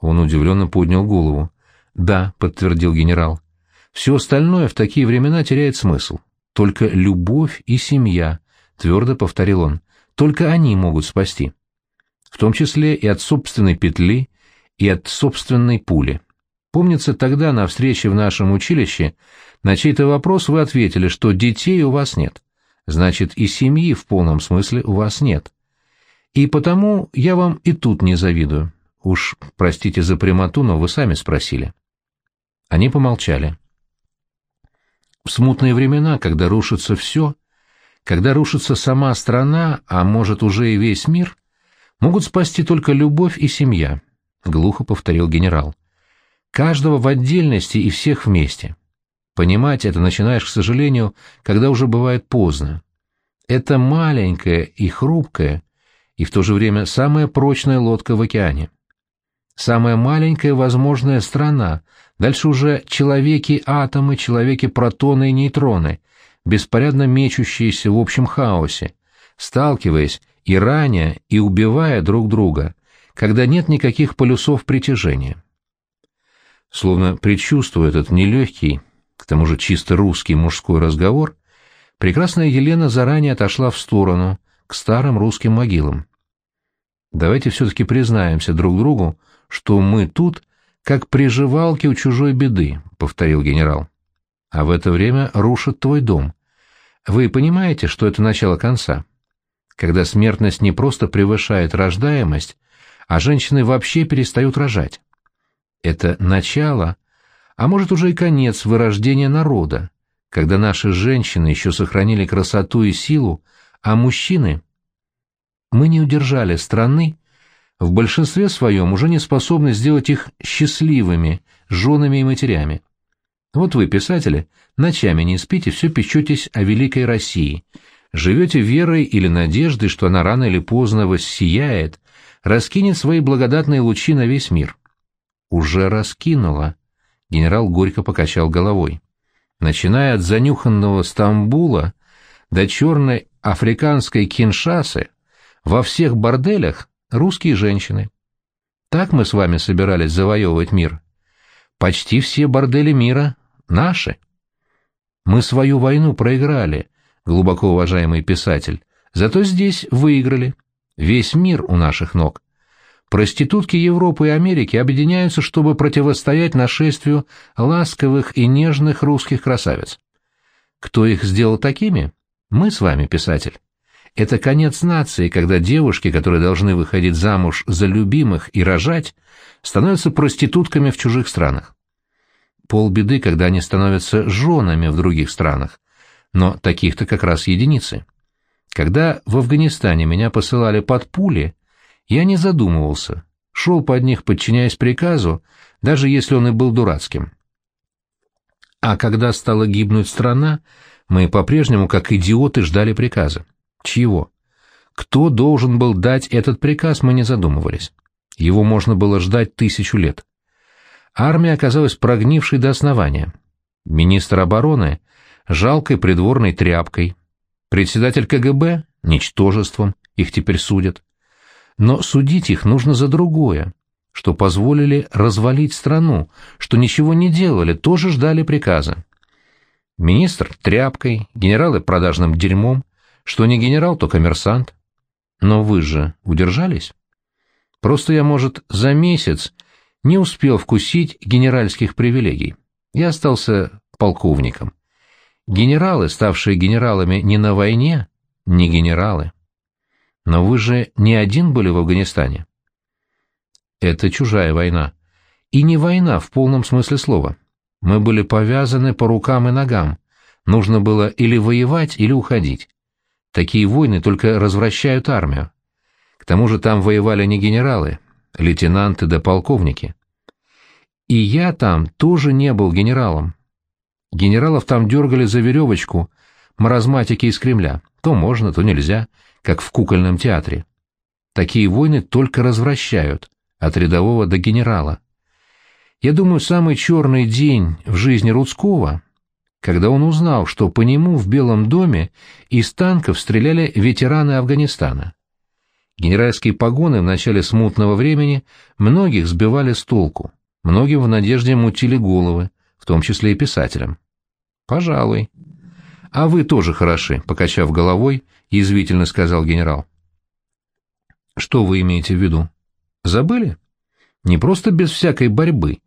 Он удивленно поднял голову. «Да», — подтвердил генерал. «Все остальное в такие времена теряет смысл. Только любовь и семья», — твердо повторил он. «Только они могут спасти. В том числе и от собственной петли, и от собственной пули. Помнится, тогда на встрече в нашем училище на чей-то вопрос вы ответили, что детей у вас нет. Значит, и семьи в полном смысле у вас нет. И потому я вам и тут не завидую. Уж простите за прямоту, но вы сами спросили. Они помолчали. В смутные времена, когда рушится все, когда рушится сама страна, а может уже и весь мир, могут спасти только любовь и семья, — глухо повторил генерал. Каждого в отдельности и всех вместе. Понимать это начинаешь, к сожалению, когда уже бывает поздно. Это маленькая и хрупкая, и в то же время самая прочная лодка в океане. Самая маленькая возможная страна, дальше уже человеки-атомы, человеки-протоны и нейтроны, беспорядно мечущиеся в общем хаосе, сталкиваясь и раня, и убивая друг друга, когда нет никаких полюсов притяжения. Словно предчувствуя этот нелегкий, к тому же чисто русский мужской разговор, прекрасная Елена заранее отошла в сторону, к старым русским могилам. Давайте все-таки признаемся друг другу, что мы тут, как приживалки у чужой беды, — повторил генерал. А в это время рушат твой дом. Вы понимаете, что это начало конца? Когда смертность не просто превышает рождаемость, а женщины вообще перестают рожать. Это начало, а может уже и конец вырождения народа, когда наши женщины еще сохранили красоту и силу, а мужчины... Мы не удержали страны, в большинстве своем уже не способны сделать их счастливыми, женами и матерями. Вот вы, писатели, ночами не спите, все печетесь о великой России, живете верой или надеждой, что она рано или поздно воссияет, раскинет свои благодатные лучи на весь мир уже раскинула. Генерал горько покачал головой. Начиная от занюханного Стамбула до черной африканской Киншасы, во всех борделях русские женщины. Так мы с вами собирались завоевывать мир. Почти все бордели мира наши. Мы свою войну проиграли, глубоко уважаемый писатель, зато здесь выиграли. Весь мир у наших ног. Проститутки Европы и Америки объединяются, чтобы противостоять нашествию ласковых и нежных русских красавиц. Кто их сделал такими? Мы с вами, писатель. Это конец нации, когда девушки, которые должны выходить замуж за любимых и рожать, становятся проститутками в чужих странах. Полбеды, когда они становятся женами в других странах, но таких-то как раз единицы. Когда в Афганистане меня посылали под пули, я не задумывался, шел под них, подчиняясь приказу, даже если он и был дурацким. А когда стала гибнуть страна, мы по-прежнему, как идиоты, ждали приказа. Чьего? Кто должен был дать этот приказ, мы не задумывались. Его можно было ждать тысячу лет. Армия оказалась прогнившей до основания. Министр обороны — жалкой придворной тряпкой. Председатель КГБ — ничтожеством, их теперь судят но судить их нужно за другое, что позволили развалить страну, что ничего не делали, тоже ждали приказа. Министр — тряпкой, генералы — продажным дерьмом, что не генерал, то коммерсант. Но вы же удержались? Просто я, может, за месяц не успел вкусить генеральских привилегий. Я остался полковником. Генералы, ставшие генералами не на войне, не генералы. Но вы же не один были в Афганистане. Это чужая война. И не война в полном смысле слова. Мы были повязаны по рукам и ногам. Нужно было или воевать, или уходить. Такие войны только развращают армию. К тому же там воевали не генералы, лейтенанты да полковники. И я там тоже не был генералом. Генералов там дергали за веревочку маразматики из Кремля. То можно, то нельзя как в кукольном театре. Такие войны только развращают, от рядового до генерала. Я думаю, самый черный день в жизни Рудского, когда он узнал, что по нему в Белом доме из танков стреляли ветераны Афганистана. Генеральские погоны в начале смутного времени многих сбивали с толку, многим в надежде мутили головы, в том числе и писателям. «Пожалуй». «А вы тоже хороши», — покачав головой, язвительно сказал генерал. «Что вы имеете в виду? Забыли? Не просто без всякой борьбы,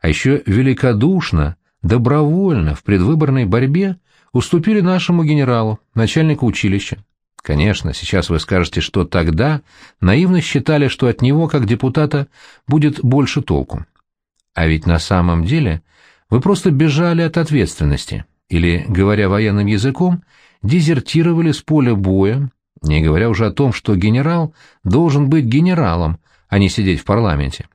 а еще великодушно, добровольно в предвыборной борьбе уступили нашему генералу, начальнику училища. Конечно, сейчас вы скажете, что тогда наивно считали, что от него, как депутата, будет больше толку. А ведь на самом деле вы просто бежали от ответственности, или, говоря военным языком, дезертировали с поля боя, не говоря уже о том, что генерал должен быть генералом, а не сидеть в парламенте.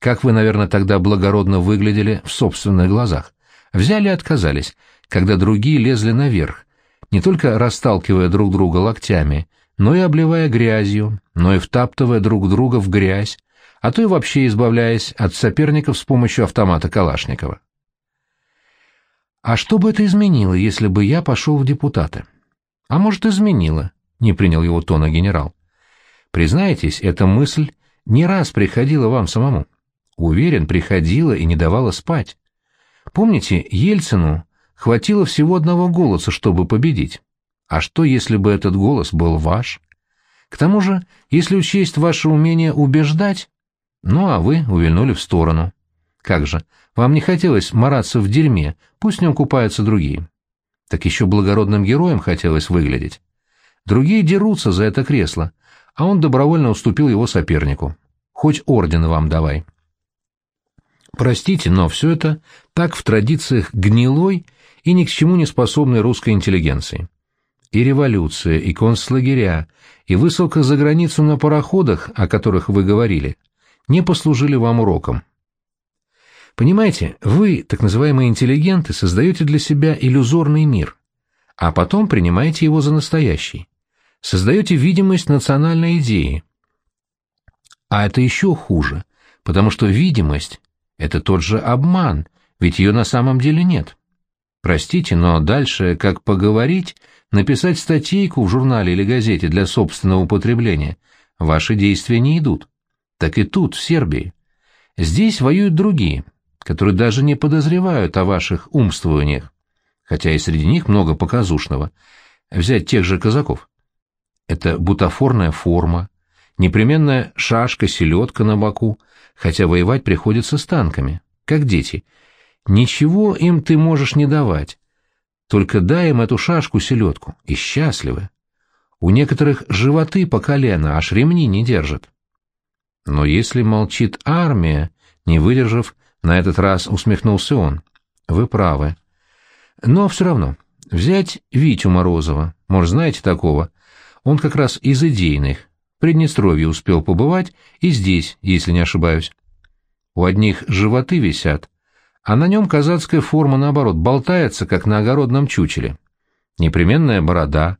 Как вы, наверное, тогда благородно выглядели в собственных глазах. Взяли и отказались, когда другие лезли наверх, не только расталкивая друг друга локтями, но и обливая грязью, но и втаптывая друг друга в грязь, а то и вообще избавляясь от соперников с помощью автомата Калашникова. А что бы это изменило, если бы я пошел в депутаты? А может, изменило, не принял его тона генерал. Признайтесь, эта мысль не раз приходила вам самому. Уверен, приходила и не давала спать. Помните, Ельцину хватило всего одного голоса, чтобы победить. А что, если бы этот голос был ваш? К тому же, если учесть ваше умение убеждать, ну а вы увильнули в сторону. Как же, вам не хотелось мараться в дерьме, пусть в нем купаются другие. Так еще благородным героем хотелось выглядеть. Другие дерутся за это кресло, а он добровольно уступил его сопернику. Хоть орден вам давай. Простите, но все это так в традициях гнилой и ни к чему не способной русской интеллигенции. И революция, и концлагеря, и высылка за границу на пароходах, о которых вы говорили, не послужили вам уроком. Понимаете, вы, так называемые интеллигенты, создаете для себя иллюзорный мир, а потом принимаете его за настоящий. Создаете видимость национальной идеи. А это еще хуже, потому что видимость — это тот же обман, ведь ее на самом деле нет. Простите, но дальше, как поговорить, написать статейку в журнале или газете для собственного употребления, ваши действия не идут. Так и тут, в Сербии. Здесь воюют другие, которые даже не подозревают о ваших умствованиях, хотя и среди них много показушного. Взять тех же казаков. Это бутафорная форма, непременная шашка-селедка на боку, хотя воевать приходится с танками, как дети. Ничего им ты можешь не давать, только дай им эту шашку-селедку, и счастливы. У некоторых животы по колено, аж ремни не держат. Но если молчит армия, не выдержав, на этот раз усмехнулся он. Вы правы. Но все равно, взять Витю Морозова, может, знаете такого? Он как раз из идейных. Приднестровье успел побывать и здесь, если не ошибаюсь. У одних животы висят, а на нем казацкая форма, наоборот, болтается, как на огородном чучеле. Непременная борода,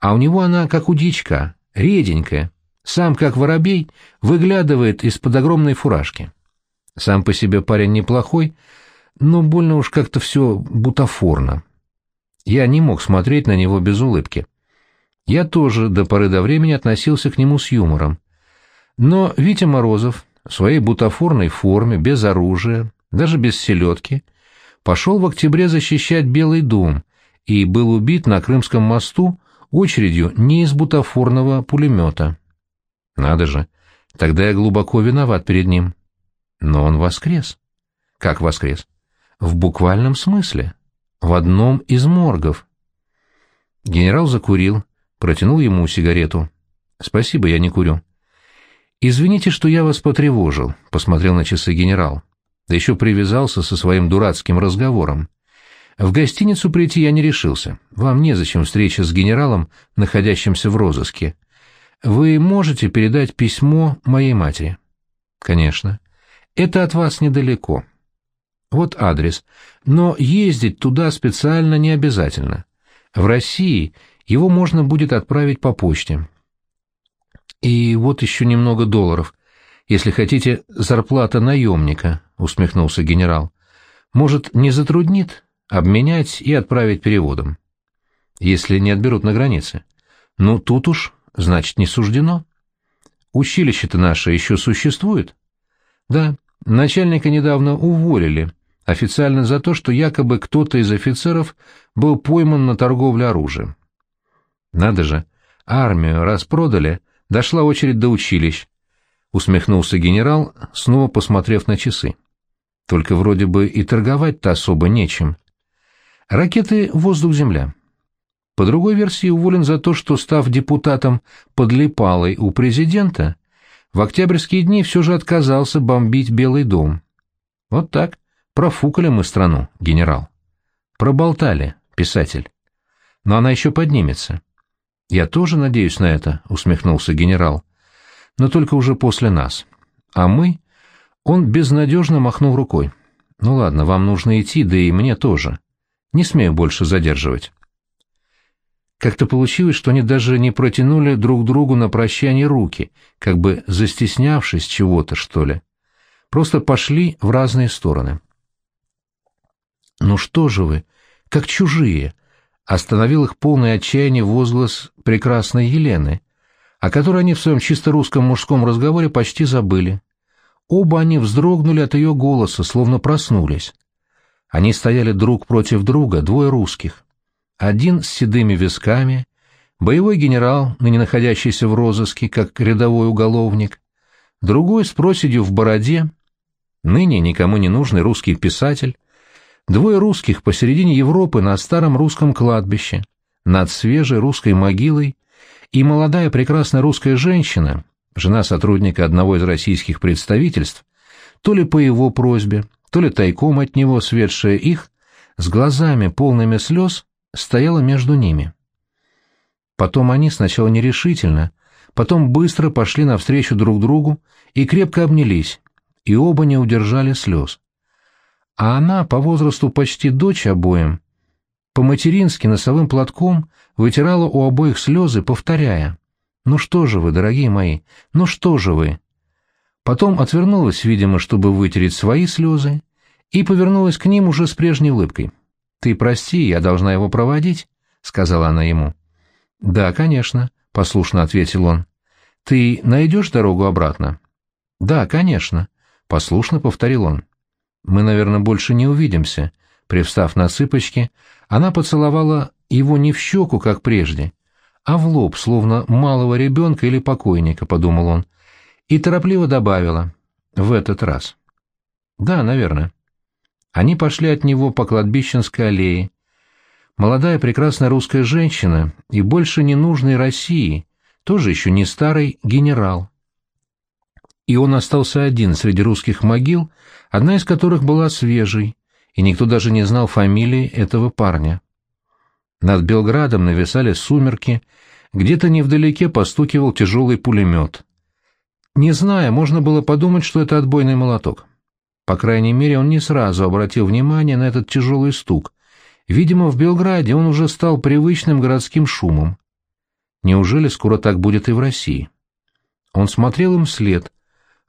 а у него она, как у дичка, реденькая, сам, как воробей, выглядывает из-под огромной фуражки. Сам по себе парень неплохой, но больно уж как-то все бутафорно. Я не мог смотреть на него без улыбки. Я тоже до поры до времени относился к нему с юмором. Но Витя Морозов в своей бутафорной форме, без оружия, даже без селедки, пошел в октябре защищать Белый дом и был убит на Крымском мосту очередью не из бутафорного пулемета. Надо же, тогда я глубоко виноват перед ним. Но он воскрес. Как воскрес? В буквальном смысле. В одном из моргов. Генерал закурил, протянул ему сигарету. «Спасибо, я не курю». «Извините, что я вас потревожил», — посмотрел на часы генерал. Да еще привязался со своим дурацким разговором. В гостиницу прийти я не решился. Вам незачем встреча с генералом, находящимся в розыске. Вы можете передать письмо моей матери? Конечно. Это от вас недалеко. Вот адрес. Но ездить туда специально не обязательно. В России его можно будет отправить по почте. И вот еще немного долларов. Если хотите, зарплата наемника, усмехнулся генерал. Может, не затруднит обменять и отправить переводом? Если не отберут на границе. Ну, тут уж, значит, не суждено. училище-то наше еще существует? Да, начальника недавно уволили, официально за то, что якобы кто-то из офицеров был пойман на торговле оружием. Надо же, армию распродали, дошла очередь до училищ, усмехнулся генерал, снова посмотрев на часы. Только вроде бы и торговать-то особо нечем. Ракеты «Воздух-Земля». По другой версии уволен за то, что, став депутатом подлипалой у президента, в октябрьские дни все же отказался бомбить Белый дом. Вот так, профукали мы страну, генерал. Проболтали, писатель. Но она еще поднимется. Я тоже надеюсь на это, усмехнулся генерал. Но только уже после нас. А мы... Он безнадежно махнул рукой. Ну ладно, вам нужно идти, да и мне тоже. Не смею больше задерживать. Как-то получилось, что они даже не протянули друг другу на прощание руки, как бы застеснявшись чего-то, что ли. Просто пошли в разные стороны. «Ну что же вы, как чужие!» — остановил их полное отчаяние возглас прекрасной Елены, о которой они в своем чисто русском мужском разговоре почти забыли. Оба они вздрогнули от ее голоса, словно проснулись. Они стояли друг против друга, двое русских. Один с седыми висками, боевой генерал, ныне находящийся в розыске, как рядовой уголовник, другой с проседью в бороде, ныне никому не нужный русский писатель, двое русских посередине Европы на старом русском кладбище, над свежей русской могилой, и молодая прекрасная русская женщина, жена сотрудника одного из российских представительств, то ли по его просьбе, то ли тайком от него светшая их, с глазами полными слез, стояла между ними. Потом они сначала нерешительно, потом быстро пошли навстречу друг другу и крепко обнялись, и оба не удержали слез. А она, по возрасту почти дочь обоим, по-матерински носовым платком вытирала у обоих слезы, повторяя «Ну что же вы, дорогие мои, ну что же вы?» Потом отвернулась, видимо, чтобы вытереть свои слезы, и повернулась к ним уже с прежней улыбкой. «Ты прости, я должна его проводить», — сказала она ему. «Да, конечно», — послушно ответил он. «Ты найдешь дорогу обратно?» «Да, конечно», — послушно повторил он. «Мы, наверное, больше не увидимся». Привстав на цыпочки, она поцеловала его не в щеку, как прежде, а в лоб, словно малого ребенка или покойника, — подумал он, и торопливо добавила. «В этот раз». «Да, наверное». Они пошли от него по кладбищенской аллее. Молодая прекрасная русская женщина и больше ненужной России, тоже еще не старый генерал. И он остался один среди русских могил, одна из которых была свежей, и никто даже не знал фамилии этого парня. Над Белградом нависали сумерки, где-то невдалеке постукивал тяжелый пулемет. Не зная, можно было подумать, что это отбойный молоток. По крайней мере, он не сразу обратил внимание на этот тяжелый стук. Видимо, в Белграде он уже стал привычным городским шумом. Неужели скоро так будет и в России? Он смотрел им вслед.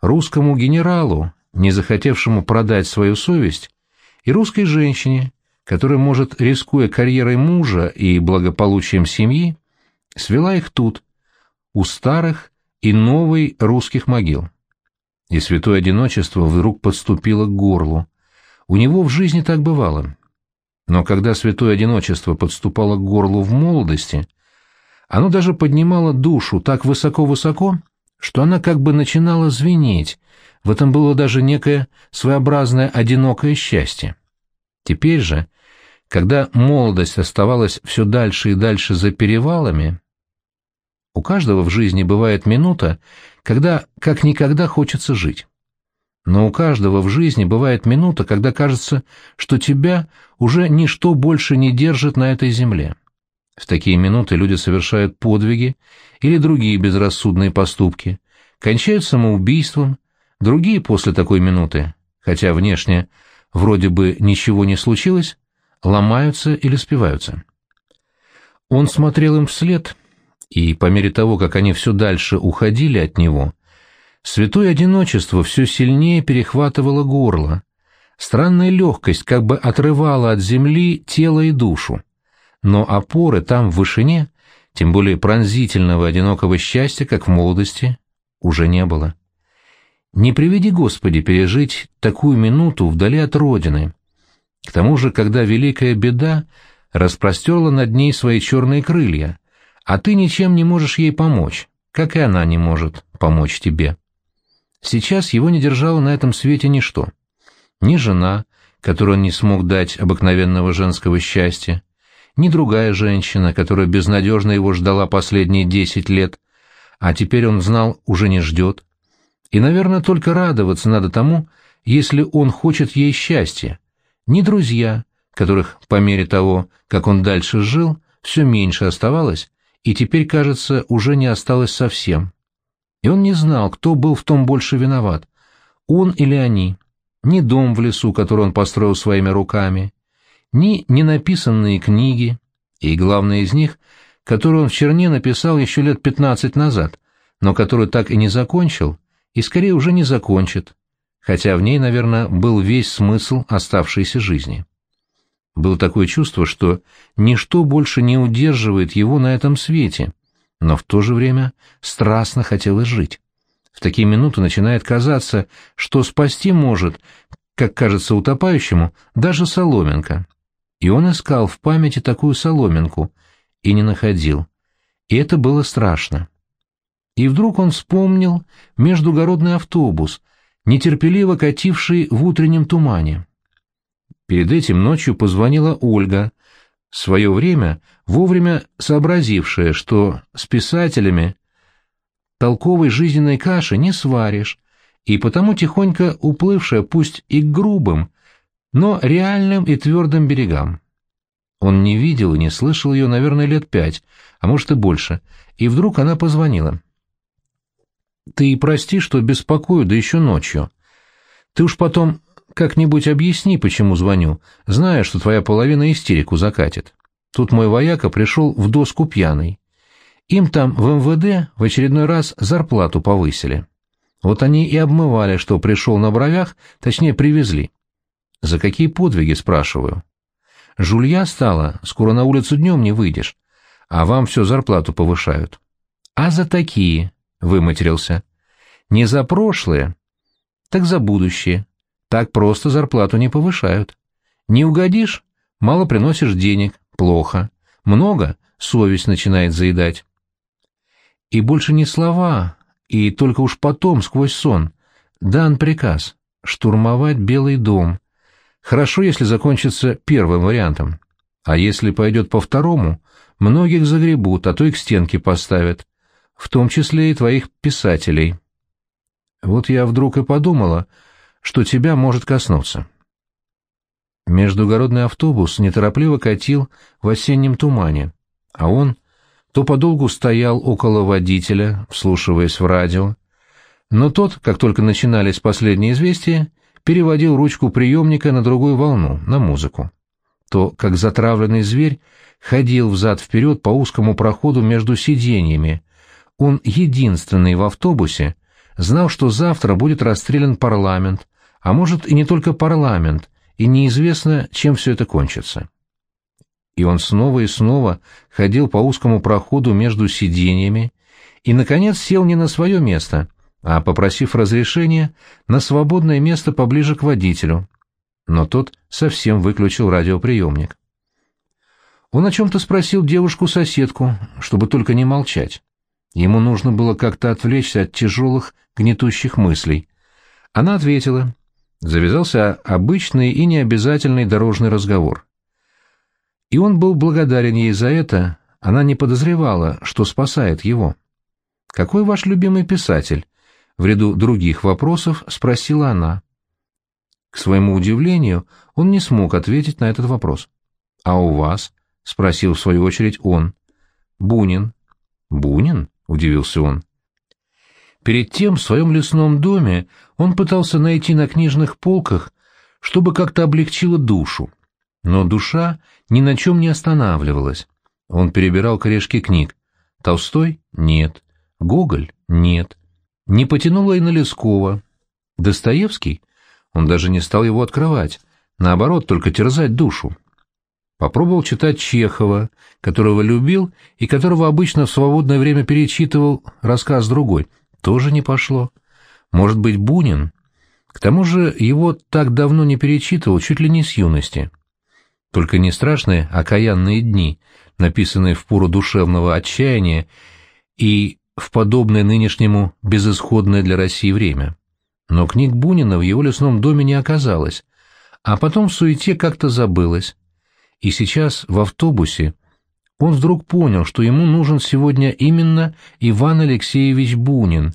Русскому генералу, не захотевшему продать свою совесть, и русской женщине, которая, может, рискуя карьерой мужа и благополучием семьи, свела их тут, у старых и новой русских могил и святое одиночество вдруг подступило к горлу. У него в жизни так бывало. Но когда святое одиночество подступало к горлу в молодости, оно даже поднимало душу так высоко-высоко, что она как бы начинала звенеть, в этом было даже некое своеобразное одинокое счастье. Теперь же, когда молодость оставалась все дальше и дальше за перевалами, у каждого в жизни бывает минута, когда как никогда хочется жить. Но у каждого в жизни бывает минута, когда кажется, что тебя уже ничто больше не держит на этой земле. В такие минуты люди совершают подвиги или другие безрассудные поступки, кончают самоубийством, другие после такой минуты, хотя внешне вроде бы ничего не случилось, ломаются или спиваются. Он смотрел им вслед и по мере того, как они все дальше уходили от него, святое одиночество все сильнее перехватывало горло. Странная легкость как бы отрывала от земли тело и душу. Но опоры там в вышине, тем более пронзительного одинокого счастья, как в молодости, уже не было. Не приведи Господи пережить такую минуту вдали от родины. К тому же, когда великая беда распростерла над ней свои черные крылья, а ты ничем не можешь ей помочь, как и она не может помочь тебе. Сейчас его не держало на этом свете ничто. Ни жена, которой он не смог дать обыкновенного женского счастья, ни другая женщина, которая безнадежно его ждала последние десять лет, а теперь он знал, уже не ждет. И, наверное, только радоваться надо тому, если он хочет ей счастья. Ни друзья, которых по мере того, как он дальше жил, все меньше оставалось, и теперь, кажется, уже не осталось совсем. И он не знал, кто был в том больше виноват, он или они. Ни дом в лесу, который он построил своими руками, ни ненаписанные книги, и главное из них, которую он в Черне написал еще лет пятнадцать назад, но которую так и не закончил, и скорее уже не закончит, хотя в ней, наверное, был весь смысл оставшейся жизни. Было такое чувство, что ничто больше не удерживает его на этом свете, но в то же время страстно хотелось жить. В такие минуты начинает казаться, что спасти может, как кажется утопающему, даже соломинка. И он искал в памяти такую соломинку и не находил. И это было страшно. И вдруг он вспомнил междугородный автобус, нетерпеливо кативший в утреннем тумане. Перед этим ночью позвонила Ольга, в свое время вовремя сообразившая, что с писателями толковой жизненной каши не сваришь, и потому тихонько уплывшая пусть и грубым, но реальным и твердым берегам. Он не видел и не слышал ее, наверное, лет пять, а может и больше, и вдруг она позвонила. «Ты прости, что беспокою, да еще ночью. Ты уж потом как-нибудь объясни, почему звоню, зная, что твоя половина истерику закатит. Тут мой вояка пришел в доску пьяный. Им там в МВД в очередной раз зарплату повысили. Вот они и обмывали, что пришел на бровях, точнее, привезли. За какие подвиги, спрашиваю? Жулья стала, скоро на улицу днем не выйдешь, а вам все зарплату повышают. А за такие, выматерился. Не за прошлое, так за будущее. Так просто зарплату не повышают. Не угодишь, мало приносишь денег, плохо. Много, совесть начинает заедать. И больше не слова, и только уж потом, сквозь сон, дан приказ штурмовать Белый дом, Хорошо, если закончится первым вариантом. А если пойдет по второму, многих загребут, а то и к стенке поставят, в том числе и твоих писателей. Вот я вдруг и подумала, что тебя может коснуться. Междугородный автобус неторопливо катил в осеннем тумане, а он то подолгу стоял около водителя, вслушиваясь в радио, но тот, как только начинались последние известия, переводил ручку приемника на другую волну, на музыку. То, как затравленный зверь, ходил взад-вперед по узкому проходу между сиденьями. Он единственный в автобусе знал, что завтра будет расстрелян парламент, а может и не только парламент, и неизвестно, чем все это кончится. И он снова и снова ходил по узкому проходу между сиденьями и, наконец, сел не на свое место — а, попросив разрешения, на свободное место поближе к водителю. Но тот совсем выключил радиоприемник. Он о чем-то спросил девушку-соседку, чтобы только не молчать. Ему нужно было как-то отвлечься от тяжелых, гнетущих мыслей. Она ответила. Завязался обычный и необязательный дорожный разговор. И он был благодарен ей за это, она не подозревала, что спасает его. «Какой ваш любимый писатель?» В ряду других вопросов спросила она. К своему удивлению, он не смог ответить на этот вопрос. «А у вас?» — спросил в свою очередь он. «Бунин». «Бунин?» — удивился он. Перед тем в своем лесном доме он пытался найти на книжных полках, чтобы как-то облегчило душу. Но душа ни на чем не останавливалась. Он перебирал корешки книг. Толстой — нет. Гоголь — нет. Не потянуло и на Лескова. Достоевский? Он даже не стал его открывать, наоборот, только терзать душу. Попробовал читать Чехова, которого любил и которого обычно в свободное время перечитывал рассказ другой. Тоже не пошло. Может быть, Бунин? К тому же его так давно не перечитывал, чуть ли не с юности. Только не страшные окаянные дни, написанные в пору душевного отчаяния и в подобное нынешнему безысходное для России время. Но книг Бунина в его лесном доме не оказалось, а потом в суете как-то забылось. И сейчас в автобусе он вдруг понял, что ему нужен сегодня именно Иван Алексеевич Бунин,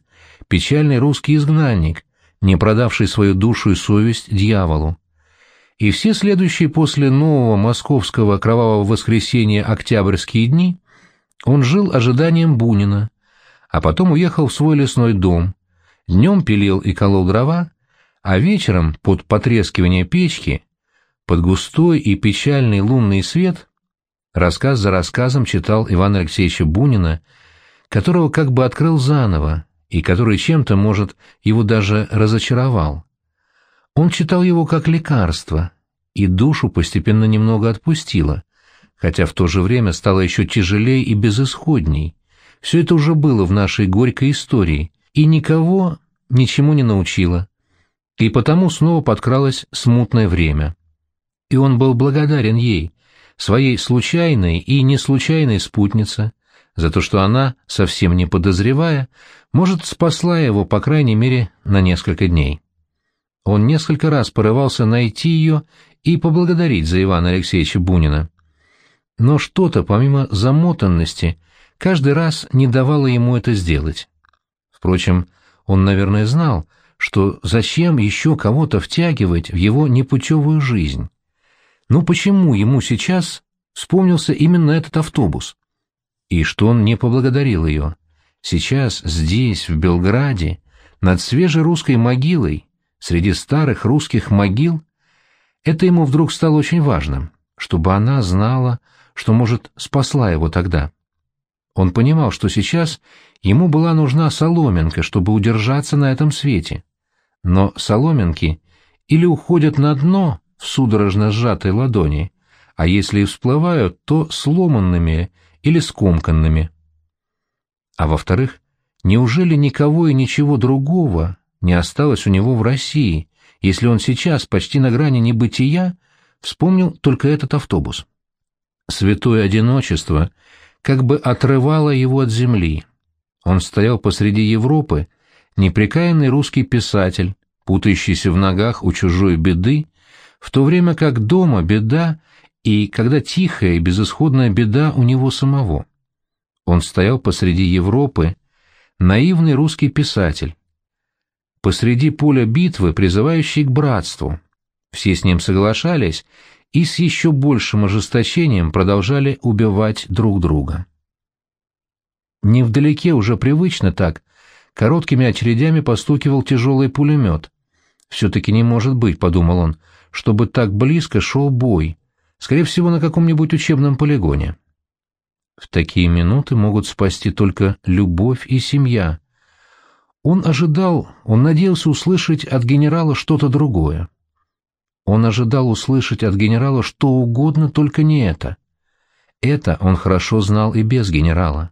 печальный русский изгнанник, не продавший свою душу и совесть дьяволу. И все следующие после нового московского кровавого воскресенья октябрьские дни он жил ожиданием Бунина, а потом уехал в свой лесной дом, днем пилил и колол дрова, а вечером под потрескивание печки, под густой и печальный лунный свет, рассказ за рассказом читал Ивана Алексеевича Бунина, которого как бы открыл заново, и который чем-то, может, его даже разочаровал. Он читал его как лекарство, и душу постепенно немного отпустило, хотя в то же время стало еще тяжелее и безысходней. Все это уже было в нашей горькой истории, и никого ничему не научило. И потому снова подкралось смутное время. И он был благодарен ей, своей случайной и неслучайной спутнице, за то, что она, совсем не подозревая, может, спасла его, по крайней мере, на несколько дней. Он несколько раз порывался найти ее и поблагодарить за Ивана Алексеевича Бунина. Но что-то, помимо замотанности, каждый раз не давало ему это сделать. Впрочем, он, наверное, знал, что зачем еще кого-то втягивать в его непутевую жизнь. Ну почему ему сейчас вспомнился именно этот автобус? И что он не поблагодарил ее? Сейчас, здесь, в Белграде, над свежей русской могилой, среди старых русских могил, это ему вдруг стало очень важным, чтобы она знала, что, может, спасла его тогда. Он понимал, что сейчас ему была нужна соломинка, чтобы удержаться на этом свете. Но соломинки или уходят на дно в судорожно сжатой ладони, а если и всплывают, то сломанными или скомканными. А во-вторых, неужели никого и ничего другого не осталось у него в России, если он сейчас, почти на грани небытия, вспомнил только этот автобус? Святое одиночество как бы отрывало его от земли. Он стоял посреди Европы, непрекаянный русский писатель, путающийся в ногах у чужой беды, в то время как дома беда и когда тихая и безысходная беда у него самого. Он стоял посреди Европы, наивный русский писатель, посреди поля битвы, призывающий к братству. Все с ним соглашались и с еще большим ожесточением продолжали убивать друг друга. Невдалеке уже привычно так, короткими очередями постукивал тяжелый пулемет. «Все-таки не может быть», — подумал он, — «чтобы так близко шел бой, скорее всего, на каком-нибудь учебном полигоне». В такие минуты могут спасти только любовь и семья. Он ожидал, он надеялся услышать от генерала что-то другое. Он ожидал услышать от генерала что угодно, только не это. Это он хорошо знал и без генерала.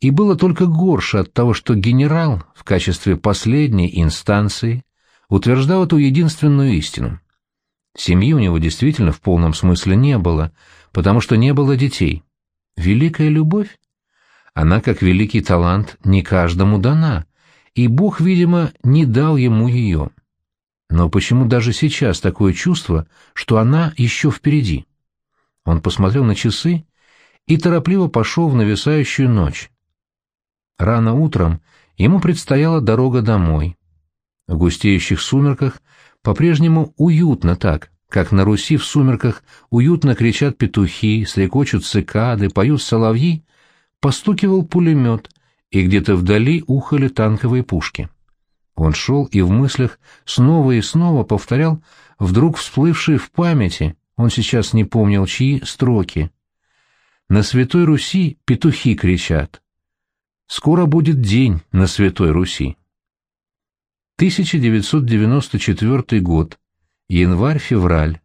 И было только горше от того, что генерал в качестве последней инстанции утверждал эту единственную истину. Семьи у него действительно в полном смысле не было, потому что не было детей. Великая любовь? Она, как великий талант, не каждому дана, и Бог, видимо, не дал ему ее. Но почему даже сейчас такое чувство, что она еще впереди? Он посмотрел на часы и торопливо пошел в нависающую ночь. Рано утром ему предстояла дорога домой. В густеющих сумерках по-прежнему уютно так, как на Руси в сумерках уютно кричат петухи, стрекочут цикады, поют соловьи, постукивал пулемет, и где-то вдали ухали танковые пушки. Он шел и в мыслях снова и снова повторял вдруг всплывшие в памяти, он сейчас не помнил чьи, строки. «На Святой Руси петухи кричат. Скоро будет день на Святой Руси». 1994 год. Январь-февраль.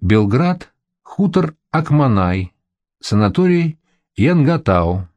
Белград, хутор Акманай, санаторий Янгатау.